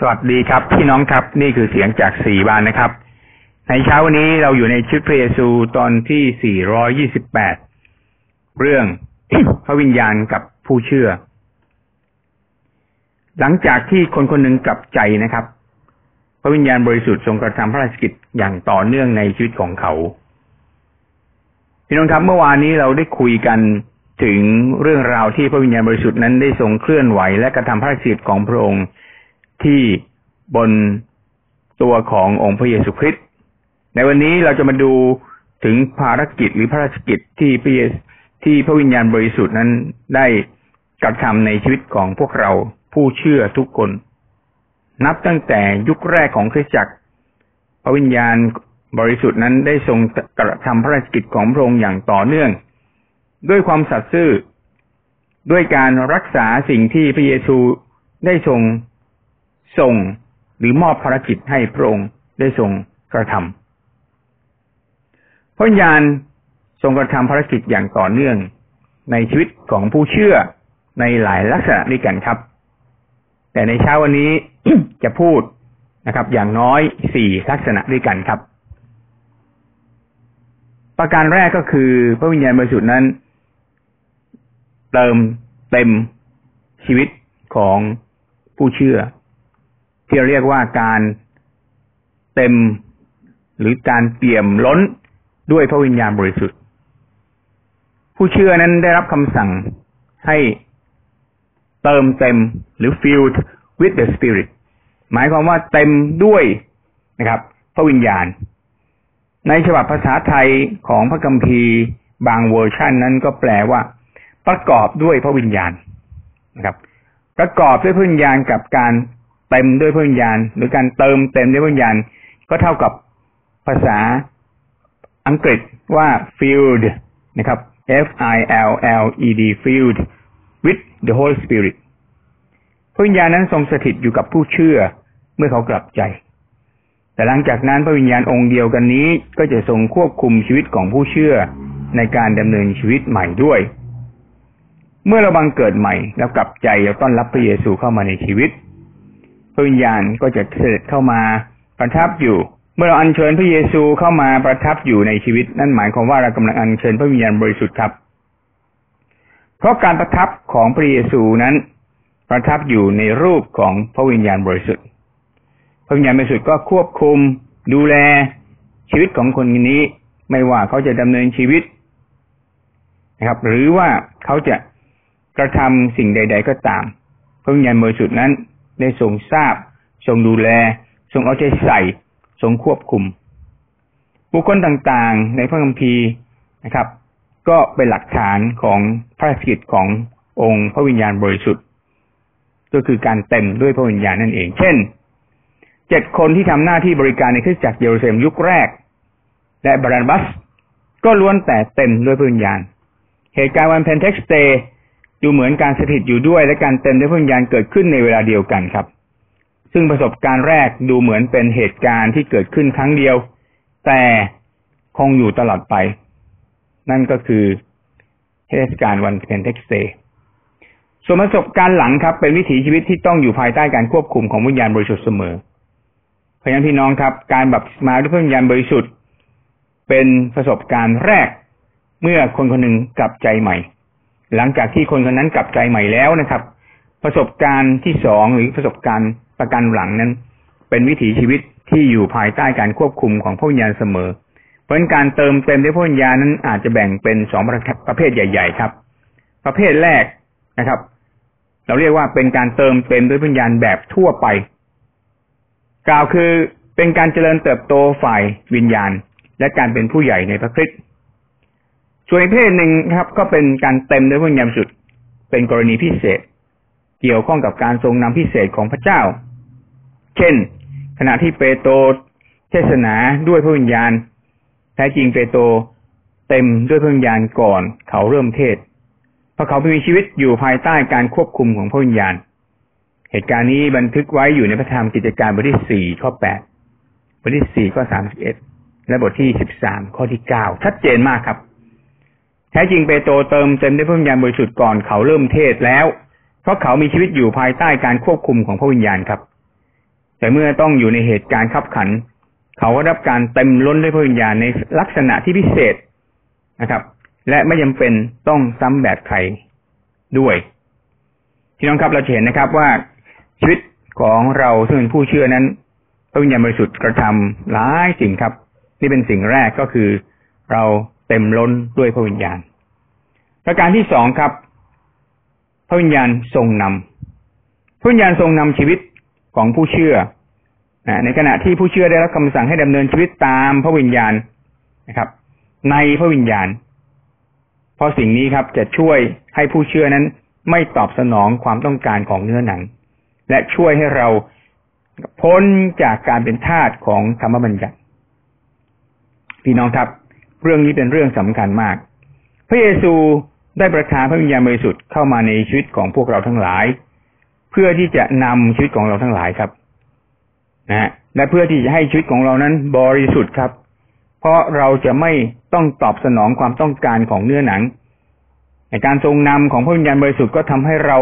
สวัสดีครับ พี่น้องครับนี่คือเสียงจากสี่บานนะครับ ในเช้าวันนี้เราอยู่ในชุดพระเยซูตอนที่สี่ร้อยี่สิบแปดเรื่องพระวิญญาณกับผู้เชื่อ หลังจากที่คนคนหนึ่งกลับใจนะครับ พระวิญญาณบริสุทธิ์ทรงกระทำพระราชกิจอย่างต่อเนื่องในชีวิตของเขา พี่น้องครับเมื่อวานนี้เราได้คุยกันถึงเรื่องราวที่พระวิญญาณบริสุทธิ์นั้นได้ทรงเคลื่อนไหว และกระทำพระราชกิจของพระองค์ ที่บนตัวขององค์พระเยซูคริสต์ในวันนี้เราจะมาดูถึงภารกิจหรือพระราชกิจที่พระเยที่พระวิญญาณบริสุทธิ์นั้นได้กระทำในชีวิตของพวกเราผู้เชื่อทุกคน นับตั้งแต่ยุคแรกของคริสตจักร พระวิญญาณบริสุทธิ์นั้นได้ทรงกระทำพระราชกิจของพระองค์อย่างต่อเนื่อง ด้วยความสัตย์ซื่อด้วยการรักษาสิ่งที่พระเยซูได้ทรง ส่งหรือมอบภารกิจให้พระองค์ได้ทรงกระทำพระวิญญาณทรงกระทำภารกิจอย่างต่อเนื่องในชีวิตของผู้เชื่อในหลายลักษณะด้วยกันครับ แต่ในเช้าวันนี้จะพูดนะครับ อย่างน้อยสี่ลักษณะด้วยกันครับ ประการแรกก็คือ พระวิญญาณบริสุทธิ์นั้น เติมเต็มชีวิตของผู้เชื่อ ที่เรียกว่าการเต็มหรือการเปี่ยมล้นด้วยพระวิญญาณบริสุทธิ์ ผู้เชื่อนั้นได้รับคำสั่งให้เติมเต็มหรือ filled with the spirit หมายความว่าเต็มด้วยนะครับ พระวิญญาณ ในฉบับภาษาไทยของพระคัมภีร์บางเวอร์ชันนั้นก็แปลว่า ประกอบด้วยพระวิญญาณนะครับ ประกอบด้วยพระวิญญาณกับการ เต็มด้วยพระวิญญาณ หรือการเติมเต็มด้วยพระวิญญาณ ก็เท่ากับภาษาอังกฤษว่า filled นะครับ F I L L E D filled with the Holy Spirit พระวิญญาณนั้นทรงสถิตอยู่กับผู้เชื่อเมื่อเขากลับใจ แต่หลังจากนั้นพระวิญญาณองค์เดียวกันนี้ ก็จะทรงควบคุมชีวิตของผู้เชื่อในการดำเนินชีวิตใหม่ด้วย เมื่อเราบังเกิดใหม่แล้วกลับใจแล้วต้อนรับพระเยซูเข้ามาในชีวิต ระวิญญาณก็จะเสด็จเข้ามาประทับอยู่ เมื่อเราอัญเชิญพระเยซูเข้ามาประทับอยู่ในชีวิต นั่นหมายความว่าเรากำลังอัญเชิญพระวิญญาณบริสุทธิ์ครับ เพราะการประทับของพระเยซูนั้น ประทับอยู่ในรูปของพระวิญญาณบริสุทธิ์ พระวิญญาณบริสุทธิ์ก็ควบคุม ดูแลชีวิตของคนนี้ ไม่ว่าเขาจะดำเนินชีวิตนะครับ หรือว่าเขาจะกระทำสิ่งใด ๆ ก็ตาม พระวิญญาณบริสุทธิ์นั้น ได้ทรงทราบ ทรงดูแล ทรงเอาใจใส่ ทรงควบคุม บุคคลต่างๆ ในพระคัมภีร์นะครับ ก็เป็นหลักฐานของพระกิจขององค์พระวิญญาณบริสุทธิ์ ก็คือการเต็มด้วยพระวิญญาณนั่นเอง เช่น เจ็ดคนที่ทำหน้าที่บริการในคริสตจักรเยรูซาเล็มยุคแรก และบารนาบัส ก็ล้วนแต่เต็มด้วยพระวิญญาณ เหตุการณ์วันเพนเทคอสต์ ดูเหมือนการสถิตอยู่ด้วยและการเต็มด้วยพระวิญญาณเกิดขึ้นในเวลาเดียวกันครับ ซึ่งประสบการณ์แรกดูเหมือนเป็นเหตุการณ์ที่เกิดขึ้นครั้งเดียว แต่คงอยู่ตลอดไป นั่นก็คือเทศกาลวันเพนเทคอสต์ส่วนประสบการณ์หลังครับ เป็นวิถีชีวิตที่ต้องอยู่ภายใต้การควบคุมของพระวิญญาณบริสุทธิ์เสมอเพราะฉะนั้นพี่น้องครับ การบัพติศมาด้วยพระวิญญาณบริสุทธิ์ เป็นประสบการณ์แรกเมื่อคนคนหนึ่งกลับใจใหม่ หลังจากที่คนคนนั้นกลับใจใหม่แล้วนะครับ ประสบการณ์ที่สองหรือประสบการณ์ประกันหลังนั้น เป็นวิถีชีวิตที่อยู่ภายใต้การควบคุมของพระวิญญาณเสมอ เพราะการเติมเต็มด้วยพระวิญญาณนั้นอาจจะแบ่งเป็นสองประเภทใหญ่ ๆ ครับ ประเภทแรกนะครับ เราเรียกว่าเป็นการเติมเต็มด้วยพระวิญญาณแบบทั่วไป กล่าวคือเป็นการเจริญเติบโตฝ่ายวิญญาณ และการเป็นผู้ใหญ่ในพระคริสต์ ส่วนอีกเพศหนึ่งครับ ก็เป็นการเต็มด้วยพระญาณสุด เป็นกรณีพิเศษ เกี่ยวข้องกับการทรงนำพิเศษของพระเจ้า เช่น ขณะที่เปโตรเทศนาด้วยพระวิญญาณ แท้จริงเปโตรเต็มด้วยพระวิญญาณก่อนเขาเริ่มเทศเพราะเขามีชีวิตอยู่ภายใต้การควบคุมของพระวิญญาณ เหตุการณ์นี้บันทึกไว้อยู่ในพระธรรมกิจการบทที่สี่ข้อแปดบทที่สี่ข้อสามสิบเอ็ดและบทที่สิบสามข้อที่เก้าชัดเจนมากครับ แท้จริงเปโตรเติมเต็มด้วยพระวิญญาณบริสุทธิ์ก่อนเขาเริ่มเทศแล้ว เพราะเขามีชีวิตอยู่ภายใต้การควบคุมของพระวิญญาณครับ แต่เมื่อต้องอยู่ในเหตุการณ์ขับขัน เขาก็รับการเต็มล้นด้วยพระวิญญาณในลักษณะที่พิเศษนะครับ และไม่จาเป็นต้องซ้ำแบบใครด้วยพี่น้องครับเราเห็นนะครับว่าชีวิตของเราซึ่งเป็นผู้เชื่อนั้นพระวิญญาณบริสุทธิ์กระทำหลายสิ่งครับ นี่เป็นสิ่งแรกก็คือเรา เต็มล้นด้วยพระวิญญาณ ประการที่สองครับ พระวิญญาณทรงนำพระวิญญาณทรงนำชีวิตของผู้เชื่อในขณะที่ผู้เชื่อได้รับคำสั่งให้ดำเนินชีวิตตามพระวิญญาณนะครับ ในพระวิญญาณ เพราะสิ่งนี้ครับจะช่วยให้ผู้เชื่อนั้นไม่ตอบสนองความต้องการของเนื้อหนัง และช่วยให้เราพ้นจากการเป็นทาสของธรรมบัญญัติพี่น้องครับ เรื่องนี้เป็นเรื่องสำคัญมาก พระเยซูได้ประทานพระวิญญาณบริสุทธิ์เข้ามาในชีวิตของพวกเราทั้งหลาย เพื่อที่จะนำชีวิตของเราทั้งหลายครับนะและเพื่อที่จะให้ชีวิตของเรานั้นบริสุทธิ์ครับ เพราะเราจะไม่ต้องตอบสนองความต้องการของเนื้อหนังในการทรงนำของพระวิญญาณบริสุทธิ์ก็ทำให้เรา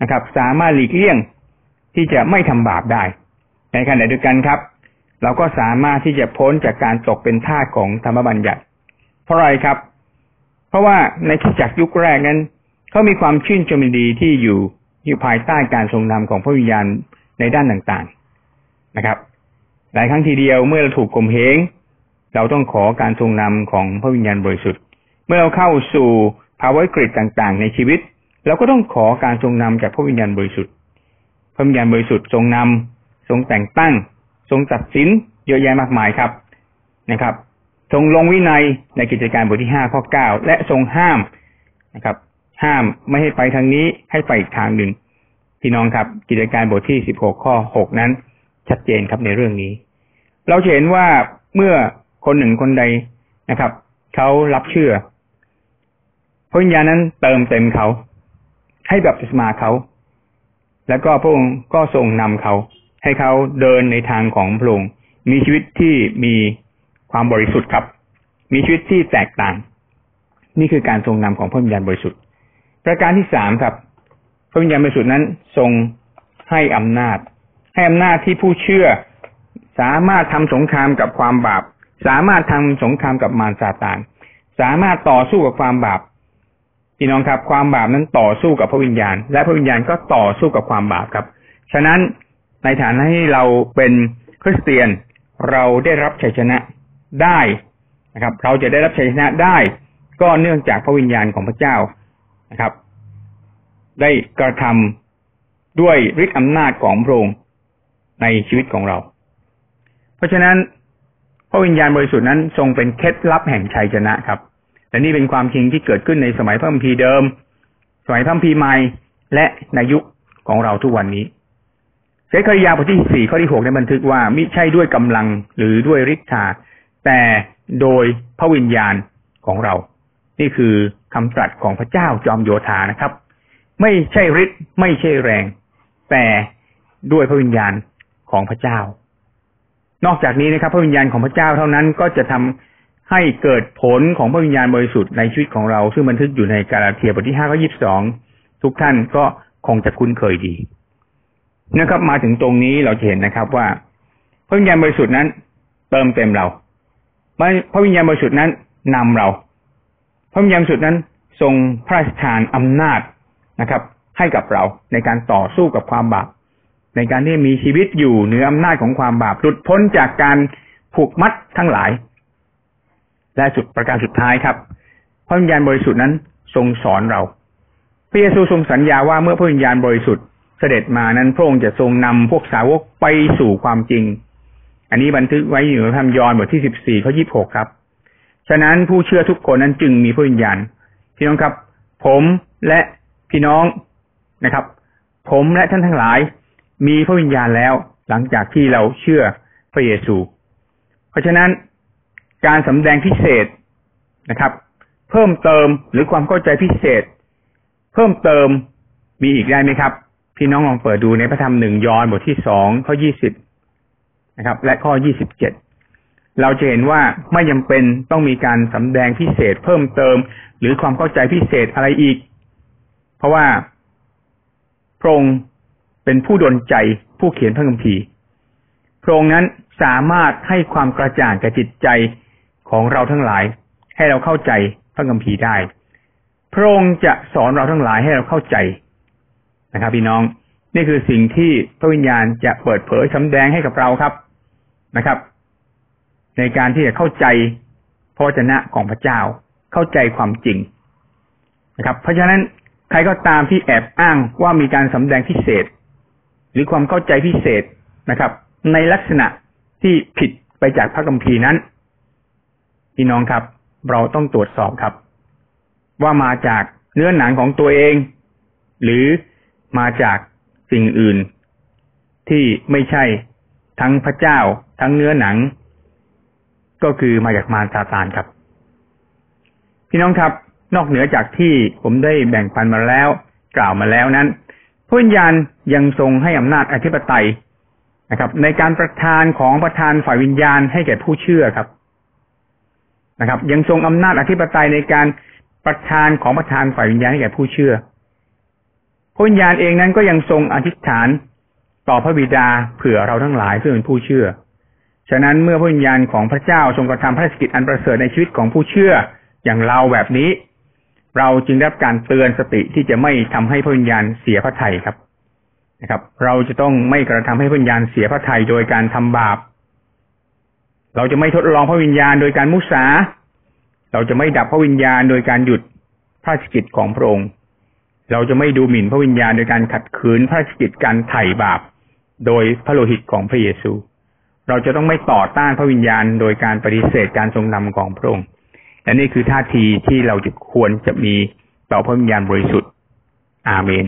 นะครับ สามารถหลีกเลี่ยงที่จะไม่ทำบาปได้ ในขณะเดียวกันครับ เราก็สามารถที่จะพ้นจากการตกเป็นทาสของธรรมบัญญัติ เพราะอะไรครับ เพราะว่าในที่จักยุคแรกนั้นเขามีความชื่นชมดีที่อยู่อยู่ภายใต้การทรงนำของพระวิญญาณในด้านต่างๆนะครับ หลายครั้งทีเดียวเมื่อเราถูกกลมเหงเราต้องขอการทรงนำของพระวิญญาณบริสุทธิ์ เมื่อเราเข้าสู่ภาวะวิกฤตต่างๆ ในชีวิต เราก็ต้องขอการทรงนำจากพระวิญญาณบริสุทธิ์ พระวิญญาณบริสุทธิ์ทรงนำทรงแต่งตั้ง ทรงตัดสินเยอะแยะมากมายครับนะครับ ทรงลงวินัยในกิจการบทที่ห้าข้อเก้าและทรงห้ามนะครับ ห้ามไม่ให้ไปทางนี้ให้ไปอีกทางหนึ่งพี่น้องครับ กิจการบทที่สิบหกข้อหกนั้น ชัดเจนครับในเรื่องนี้ เราเห็นว่าเมื่อคนหนึ่งคนใดนะครับเขารับเชื่อพระวิญญาณนั้นเติมเต็มเขา ให้แบบสมาเขา แล้วก็พระองค์ก็ทรงนำเขา ให้เขาเดินในทางของพระองค์มีชีวิตที่มี ความบริสุทธิ์ครับ มีชีวิตที่แตกต่าง นี่คือการทรงนำของพระวิญญาณบริสุทธิ์ ประการที่สามครับ พระวิญญาณบริสุทธิ์นั้นทรงให้อำนาจ ให้อำนาจที่ผู้เชื่อ สามารถทำสงครามกับความบาป สามารถทำสงครามกับมารซาตาน สามารถต่อสู้กับความบาปพี่น้องครับ ความบาปนั้นต่อสู้กับพระวิญญาณ และพระวิญญาณก็ต่อสู้กับความบาปครับ ฉะนั้นในฐานะที่เราเป็นคริสเตียนเราได้รับชัยชนะ ได้นะครับ เราจะได้รับชัยชนะได้ ก็เนื่องจากพระวิญญาณของพระเจ้านะครับ ได้กระทำด้วยฤทธิอำนาจของพระองค์ในชีวิตของเรา เพราะฉะนั้นพระวิญญาณบริสุทธิ์นั้นทรงเป็นเคล็ดลับแห่งชัยชนะครับ และนี่เป็นความจริงที่เกิดขึ้นในสมัยพระคัมภีร์เดิม สมัยพระคัมภีร์ใหม่และในยุคของเราทุกวันนี้เสกริยาบทที่สี่ข้อที่หกได้บันทึกว่ามิใช่ด้วยกำลังหรือด้วยฤทธา แต่โดยพระวิญญาณของเรา นี่คือคำตรัสของพระเจ้าจอมโยธานะครับ ไม่ใช่ฤทธิ์ไม่ใช่แรง แต่ด้วยพระวิญญาณของพระเจ้า นอกจากนี้นะครับ พระวิญญาณของพระเจ้าเท่านั้นก็จะทำให้เกิดผลของพระวิญญาณบริสุทธิ์ในชีวิตของเรา ซึ่งบันทึกอยู่ในกาลาเทียบทที่ห้าข้อยี่สิบสองทุกท่านก็คงจะคุ้นเคยดีนะครับ มาถึงตรงนี้เราจะเห็นนะครับว่าพระวิญญาณบริสุทธิ์นั้น เติมเต็มเรา พระวิญญาณบริสุทธิ์นั้นนำเรา พระวิญญาณบริสุทธิ์นั้นทรงพระราชทานอำนาจนะครับ ให้กับเราในการต่อสู้กับความบาป ในการที่มีชีวิตอยู่เหนืออำนาจของความบาปหลุดพ้นจากการผูกมัดทั้งหลาย และสุดประการสุดท้ายครับ พระวิญญาณบริสุทธิ์นั้นทรงสอนเราพระเยซูทรงสัญญาว่าเมื่อพระวิญญาณบริสุทธิ์เสด็จมานั้นพระองค์จะทรงนำพวกสาวกไปสู่ความจริง อันนี้บันทึกไว้อยู่ในธรรมยอห์นบทที่สิบสี่ข้อยี่บหกครับ ฉะนั้นผู้เชื่อทุกคนนั้นจึงมีพระวิญญาณพี่น้องครับ ผมและพี่น้องนะครับ ผมและท่านทั้งหลาย มีพระวิญญาณแล้ว หลังจากที่เราเชื่อพระเยซู เพราะฉะนั้นการสำแดงพิเศษนะครับ เพิ่มเติมหรือความเข้าใจพิเศษ เพิ่มเติมมีอีกได้ไหมครับ พี่น้องลองเปิดดูในพระธรรมหนึ่งยอห์นบทที่สองข้อยี่สิบ นะครับ และข้อยี่สิบเจ็ดเราจะเห็นว่าไม่จาเป็นต้องมีการสำแดงพิเศษเพิ่มเติม หรือความเข้าใจพิเศษอะไรอีก เพราะว่าพระองค์เป็นผู้ดลใจผู้เขียนพระคัมภีร์พระองค์นั้นสามารถให้ความกระจ่างแก่จิตใจของเราทั้งหลาย ให้เราเข้าใจพระคัมภีร์ได้ พระองค์จะสอนเราทั้งหลายให้เราเข้าใจนะครับ พี่น้อง นี่คือสิ่งที่พระวิญญาณจะเปิดเผยสำแดงให้กับเราครับ นะครับ ในการที่จะเข้าใจพระวจนะของพระเจ้า เข้าใจความจริงนะครับ เพราะฉะนั้นใครก็ตามที่แอบอ้างว่ามีการสำแดงพิเศษ หรือความเข้าใจพิเศษนะครับ ในลักษณะที่ผิดไปจากพระคัมภีร์นั้นพี่น้องครับ เราต้องตรวจสอบครับ ว่ามาจากเนื้อหนังของตัวเอง หรือมาจากสิ่งอื่นที่ไม่ใช่ทั้งพระเจ้า ทั้งเนื้อหนัง ก็คือมาจากมารซาตานครับ พี่น้องครับ นอกเหนือจากที่ผมได้แบ่งปันมาแล้ว กล่าวมาแล้วนั้นพระวิญญาณยังทรงให้อำนาจอธิปไตยนะครับ ในการประทานของประธานฝ่ายวิญญาณให้แก่ผู้เชื่อครับนะครับ ยังทรงอำนาจอธิปไตยในการประทานของประธานฝ่ายวิญญาณให้แก่ผู้เชื่อพระวิญญาณเองนั้นก็ยังทรงอธิษฐานต่อพระบิดาเผื่อเราทั้งหลายเพื่อเป็นผู้เชื่อ ฉะนั้นเมื่อพระวิญญาณของพระเจ้าทรงกระทำพระราชกิจอันประเสริฐในชีวิตของผู้เชื่ออย่างเราแบบนี้ เราจึงได้รับการเตือนสติที่จะไม่ทำให้พระวิญญาณเสียพระทัยครับนะครับ เราจะต้องไม่กระทำให้พระวิญญาณเสียพระทัยโดยการทำบาป เราจะไม่ทดลองพระวิญญาณโดยการมุสา เราจะไม่ดับพระวิญญาณโดยการหยุดพระราชกิจของพระองค์ เราจะไม่ดูหมิ่นพระวิญญาณโดยการขัดขืนพระราชกิจการไถ่บาป โดยพระโลหิตของพระเยซู เราจะต้องไม่ต่อต้านพระวิญญาณ โดยการปฏิเสธการทรงนำของพระองค์และนี่คือท่าทีที่เราจะควรจะมีต่อพระวิญญาณบริสุทธิ์ อาเมน